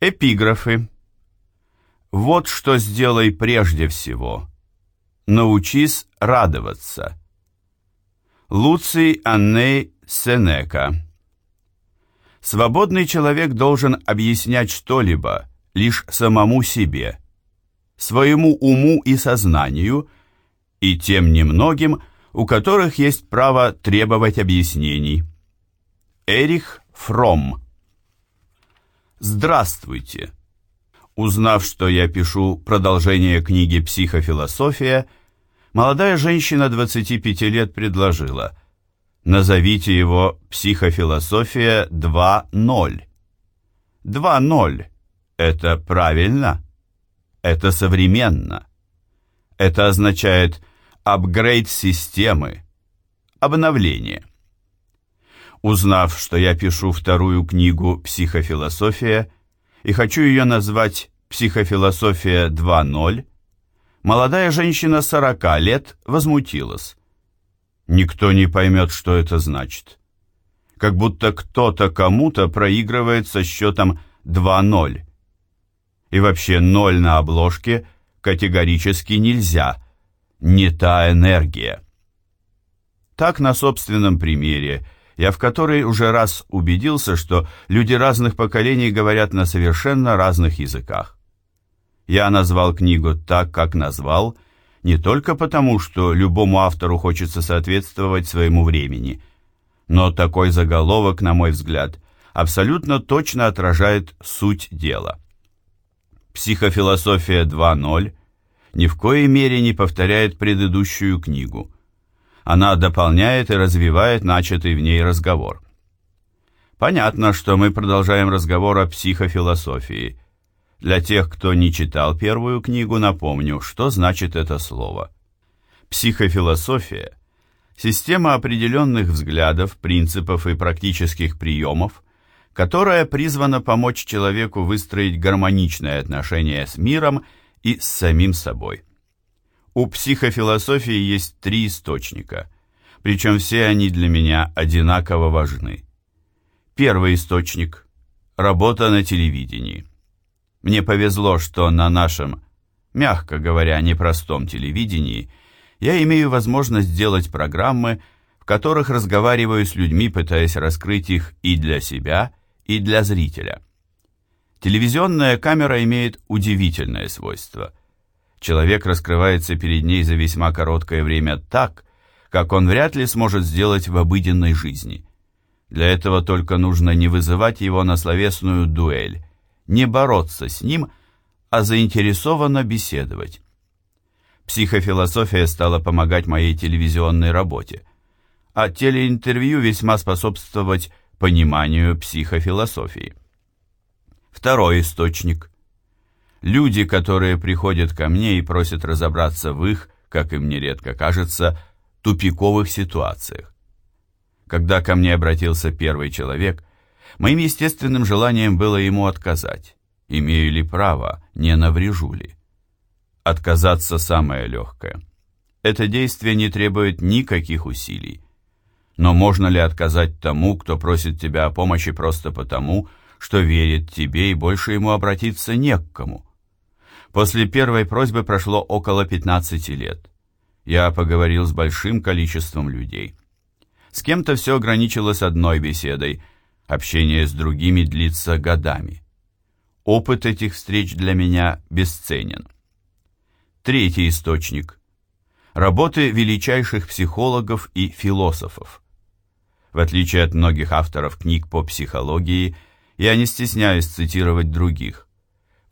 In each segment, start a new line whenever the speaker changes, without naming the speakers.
Эпиграфы. Вот что сделай прежде всего. Научись радоваться. Луций Анней Сенека. Свободный человек должен объяснять что-либо лишь самому себе, своему уму и сознанию, и тем немногим, у которых есть право требовать объяснений. Эрих Фромм Здравствуйте! Узнав, что я пишу продолжение книги «Психофилософия», молодая женщина 25 лет предложила «Назовите его «Психофилософия 2.0». 2.0 – это правильно, это современно. Это означает апгрейд системы, обновление – Узнав, что я пишу вторую книгу «Психофилософия» и хочу ее назвать «Психофилософия 2.0», молодая женщина 40 лет возмутилась. Никто не поймет, что это значит. Как будто кто-то кому-то проигрывает со счетом 2.0. И вообще ноль на обложке категорически нельзя. Не та энергия. Так на собственном примере – я в который уже раз убедился, что люди разных поколений говорят на совершенно разных языках. Я назвал книгу так, как назвал, не только потому, что любому автору хочется соответствовать своему времени, но такой заголовок, на мой взгляд, абсолютно точно отражает суть дела. Психофилософия 2.0 ни в коей мере не повторяет предыдущую книгу – она дополняет и развивает начатый в ней разговор. Понятно, что мы продолжаем разговор о психофилософии. Для тех, кто не читал первую книгу, напомню, что значит это слово. Психофилософия – система определенных взглядов, принципов и практических приемов, которая призвана помочь человеку выстроить гармоничное отношение с миром и с самим собой. У психофилософии есть три источника, причем все они для меня одинаково важны. Первый источник – работа на телевидении. Мне повезло, что на нашем, мягко говоря, непростом телевидении я имею возможность сделать программы, в которых разговариваю с людьми, пытаясь раскрыть их и для себя, и для зрителя. Телевизионная камера имеет удивительное свойство – человек раскрывается перед ней за весьма короткое время так, как он вряд ли сможет сделать в обыденной жизни. Для этого только нужно не вызывать его на словесную дуэль, не бороться с ним, а заинтересованно беседовать. Психофилософия стала помогать моей телевизионной работе, а телеинтервью весьма способствовать пониманию психофилософии. Второй источник – Люди, которые приходят ко мне и просят разобраться в их, как им нередко кажется, тупиковых ситуациях. Когда ко мне обратился первый человек, моим естественным желанием было ему отказать. Имею ли право, не наврежу ли? Отказаться самое легкое. Это действие не требует никаких усилий. Но можно ли отказать тому, кто просит тебя о помощи просто потому, что верит тебе и больше ему обратиться не к кому? После первой просьбы прошло около 15 лет. Я поговорил с большим количеством людей. С кем-то все ограничилось одной беседой, общение с другими длится годами. Опыт этих встреч для меня бесценен. Третий источник. Работы величайших психологов и философов. В отличие от многих авторов книг по психологии, я не стесняюсь цитировать других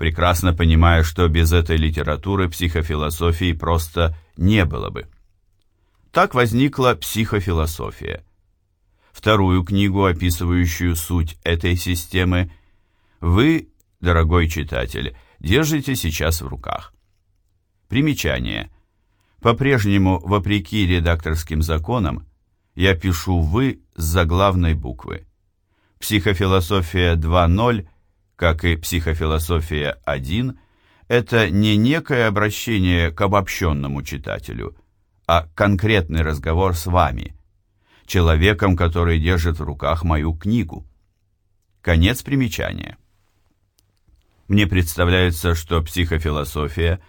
прекрасно понимая, что без этой литературы психофилософии просто не было бы. Так возникла психофилософия. Вторую книгу, описывающую суть этой системы, вы, дорогой читатель, держите сейчас в руках. Примечание. По-прежнему, вопреки редакторским законам, я пишу «вы» с заглавной буквы. Психофилософия 2.0 как и психофилософия 1, это не некое обращение к обобщенному читателю, а конкретный разговор с вами, человеком, который держит в руках мою книгу. Конец примечания. Мне представляется, что психофилософия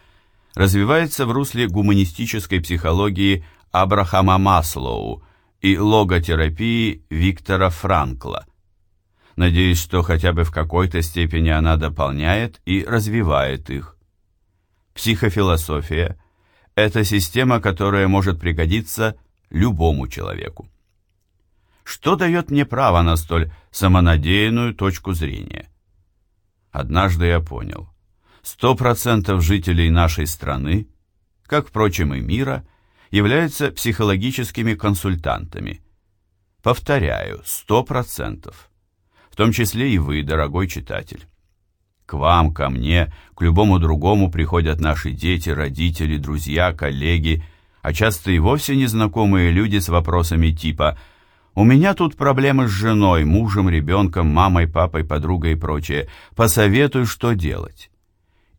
развивается в русле гуманистической психологии Абрахама Маслоу и логотерапии Виктора Франкла. Надеюсь, что хотя бы в какой-то степени она дополняет и развивает их. Психофилософия – это система, которая может пригодиться любому человеку. Что дает мне право на столь самонадеянную точку зрения? Однажды я понял, сто процентов жителей нашей страны, как, впрочем, и мира, являются психологическими консультантами. Повторяю, сто процентов. В том числе и вы, дорогой читатель. К вам, ко мне, к любому другому приходят наши дети, родители, друзья, коллеги, а часто и вовсе незнакомые люди с вопросами типа «У меня тут проблемы с женой, мужем, ребенком, мамой, папой, подругой и прочее. Посоветуй, что делать».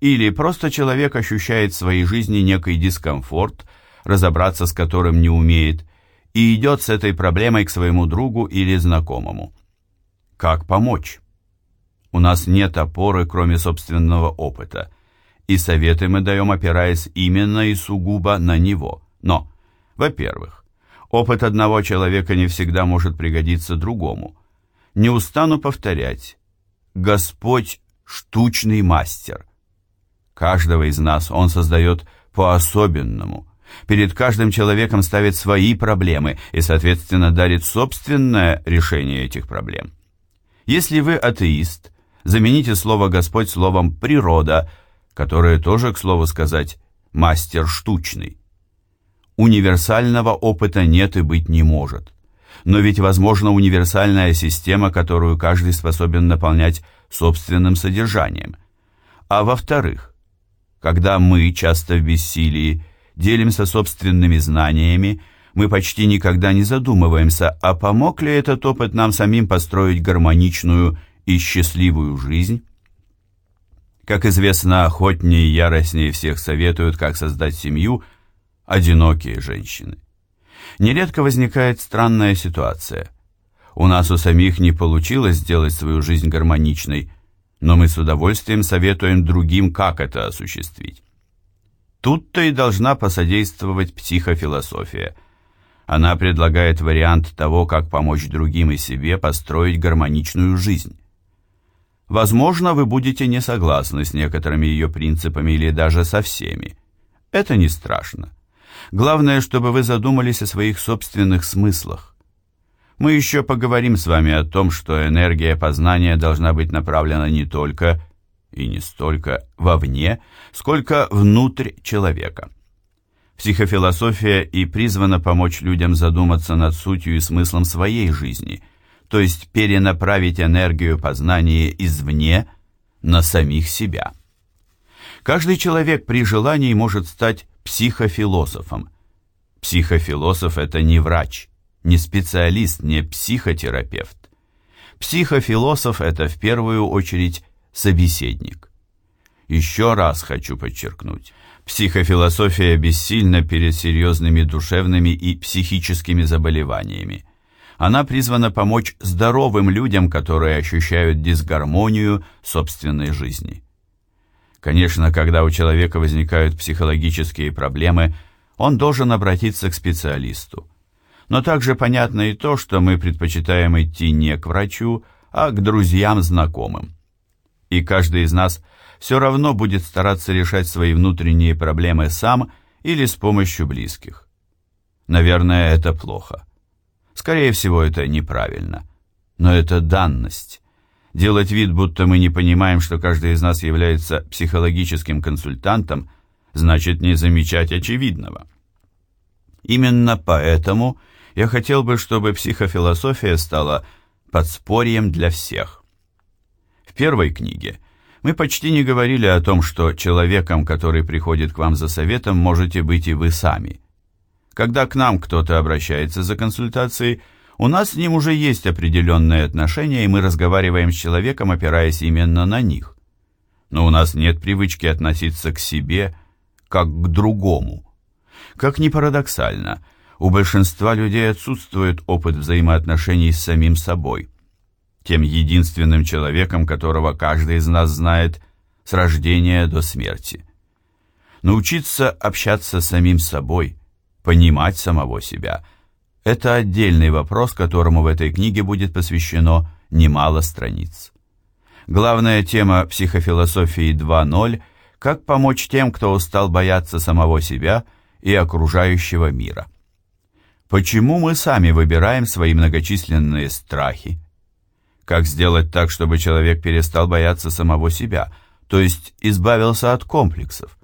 Или просто человек ощущает в своей жизни некий дискомфорт, разобраться с которым не умеет, и идет с этой проблемой к своему другу или знакомому. Как помочь? У нас нет опоры, кроме собственного опыта, и советы мы даем, опираясь именно и сугубо на него. Но, во-первых, опыт одного человека не всегда может пригодиться другому. Не устану повторять, Господь – штучный мастер. Каждого из нас Он создает по-особенному. Перед каждым человеком ставит свои проблемы и, соответственно, дарит собственное решение этих проблем. Если вы атеист, замените слово «Господь» словом «природа», которое тоже, к слову сказать, мастер штучный. Универсального опыта нет и быть не может. Но ведь возможна универсальная система, которую каждый способен наполнять собственным содержанием. А во-вторых, когда мы, часто в бессилии, делимся собственными знаниями, мы почти никогда не задумываемся, а помог ли этот опыт нам самим построить гармоничную и счастливую жизнь? Как известно, охотнее и яростнее всех советуют, как создать семью – одинокие женщины. Нередко возникает странная ситуация. У нас у самих не получилось сделать свою жизнь гармоничной, но мы с удовольствием советуем другим, как это осуществить. Тут-то и должна посодействовать психофилософия. Она предлагает вариант того, как помочь другим и себе построить гармоничную жизнь. Возможно, вы будете не согласны с некоторыми ее принципами или даже со всеми. Это не страшно. Главное, чтобы вы задумались о своих собственных смыслах. Мы еще поговорим с вами о том, что энергия познания должна быть направлена не только и не столько вовне, сколько внутрь человека. Психофилософия и призвана помочь людям задуматься над сутью и смыслом своей жизни, то есть перенаправить энергию познания извне на самих себя. Каждый человек при желании может стать психофилософом. Психофилософ – это не врач, не специалист, не психотерапевт. Психофилософ – это в первую очередь собеседник. Еще раз хочу подчеркнуть, психофилософия бессильна перед серьезными душевными и психическими заболеваниями. Она призвана помочь здоровым людям, которые ощущают дисгармонию собственной жизни. Конечно, когда у человека возникают психологические проблемы, он должен обратиться к специалисту. Но также понятно и то, что мы предпочитаем идти не к врачу, а к друзьям-знакомым. И каждый из нас все равно будет стараться решать свои внутренние проблемы сам или с помощью близких. Наверное, это плохо. Скорее всего, это неправильно. Но это данность. Делать вид, будто мы не понимаем, что каждый из нас является психологическим консультантом, значит не замечать очевидного. Именно поэтому я хотел бы, чтобы психофилософия стала подспорьем для всех. В первой книге мы почти не говорили о том, что человеком, который приходит к вам за советом, можете быть и вы сами. Когда к нам кто-то обращается за консультацией, у нас с ним уже есть определенные отношения, и мы разговариваем с человеком, опираясь именно на них. Но у нас нет привычки относиться к себе как к другому. Как ни парадоксально, у большинства людей отсутствует опыт взаимоотношений с самим собой. Тем единственным человеком, которого каждый из нас знает, с рождения до смерти. Научиться общаться с самим собой, понимать самого себя – это отдельный вопрос, которому в этой книге будет посвящено немало страниц. Главная тема психофилософии 2.0 – как помочь тем, кто устал бояться самого себя и окружающего мира. Почему мы сами выбираем свои многочисленные страхи? Как сделать так, чтобы человек перестал бояться самого себя, то есть избавился от комплексов?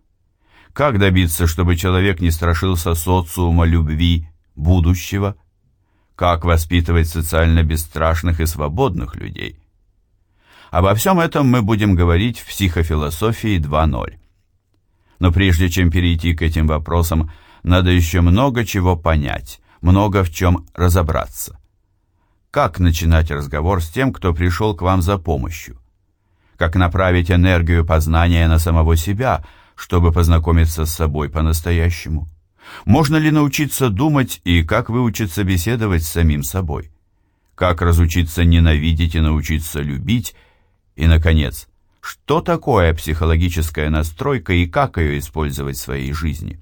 Как добиться, чтобы человек не страшился социума, любви, будущего? Как воспитывать социально бесстрашных и свободных людей? Обо всем этом мы будем говорить в психофилософии 2.0. Но прежде чем перейти к этим вопросам, надо еще много чего понять, много в чем разобраться. Как начинать разговор с тем, кто пришел к вам за помощью? Как направить энергию познания на самого себя, чтобы познакомиться с собой по-настоящему? Можно ли научиться думать и как выучиться беседовать с самим собой? Как разучиться ненавидеть и научиться любить – и, наконец, что такое психологическая настройка и как ее использовать в своей жизни?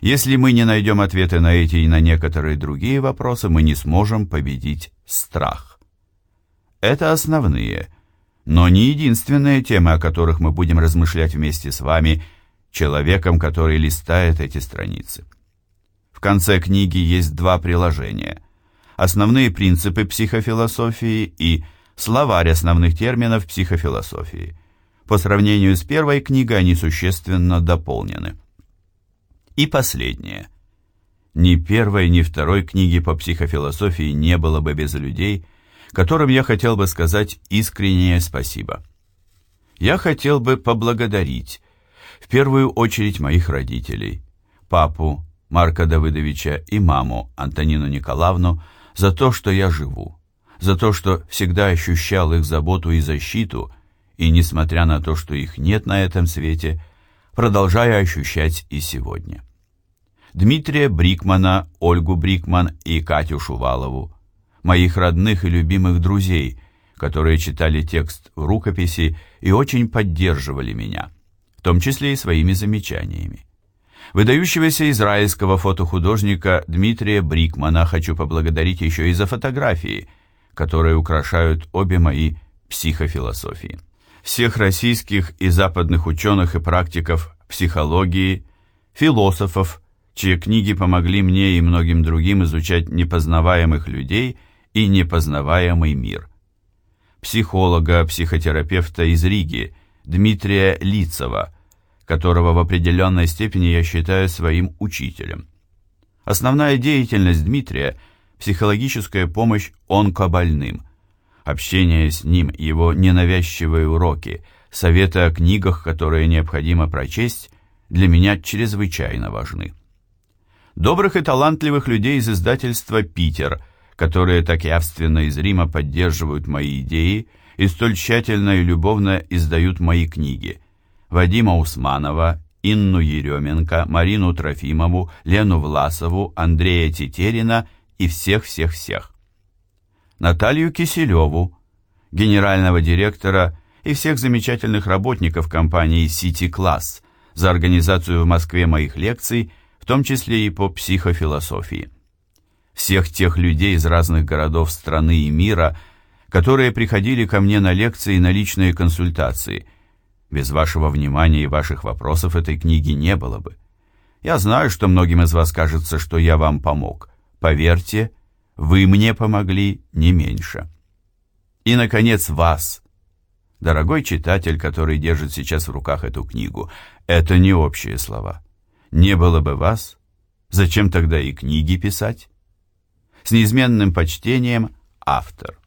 Если мы не найдем ответы на эти и на некоторые другие вопросы, мы не сможем победить страх. Это основные, но не единственные темы, о которых мы будем размышлять вместе с вами, человеком, который листает эти страницы. В конце книги есть два приложения. Основные принципы психофилософии и словарь основных терминов психофилософии. По сравнению с первой книгой они существенно дополнены. И последнее. Ни первой, ни второй книги по психофилософии не было бы без людей, которым я хотел бы сказать искреннее спасибо. Я хотел бы поблагодарить в первую очередь моих родителей, папу Марка Давыдовича и маму Антонину Николаевну за то, что я живу за то, что всегда ощущал их заботу и защиту, и, несмотря на то, что их нет на этом свете, продолжаю ощущать и сегодня. Дмитрия Брикмана, Ольгу Брикман и Катю Шувалову, моих родных и любимых друзей, которые читали текст в рукописи и очень поддерживали меня, в том числе и своими замечаниями. Выдающегося израильского фотохудожника Дмитрия Брикмана хочу поблагодарить еще и за фотографии – которые украшают обе мои психофилософии. Всех российских и западных ученых и практиков психологии, философов, чьи книги помогли мне и многим другим изучать непознаваемых людей и непознаваемый мир. Психолога, психотерапевта из Риги, Дмитрия Лицева, которого в определенной степени я считаю своим учителем. Основная деятельность Дмитрия – психологическая помощь онкобольным, общение с ним, его ненавязчивые уроки, советы о книгах, которые необходимо прочесть, для меня чрезвычайно важны. Добрых и талантливых людей из издательства «Питер», которые так явственно и зримо поддерживают мои идеи и столь тщательно и любовно издают мои книги. Вадима Усманова, Инну Еременко, Марину Трофимову, Лену Власову, Андрея Тетерина и всех-всех-всех. Наталью Киселеву, генерального директора и всех замечательных работников компании City Class за организацию в Москве моих лекций, в том числе и по психофилософии. Всех тех людей из разных городов страны и мира, которые приходили ко мне на лекции и на личные консультации. Без вашего внимания и ваших вопросов этой книги не было бы. Я знаю, что многим из вас кажется, что я вам помог – Поверьте, вы мне помогли не меньше. И, наконец, вас, дорогой читатель, который держит сейчас в руках эту книгу. Это не общие слова. Не было бы вас, зачем тогда и книги писать? С неизменным почтением автор.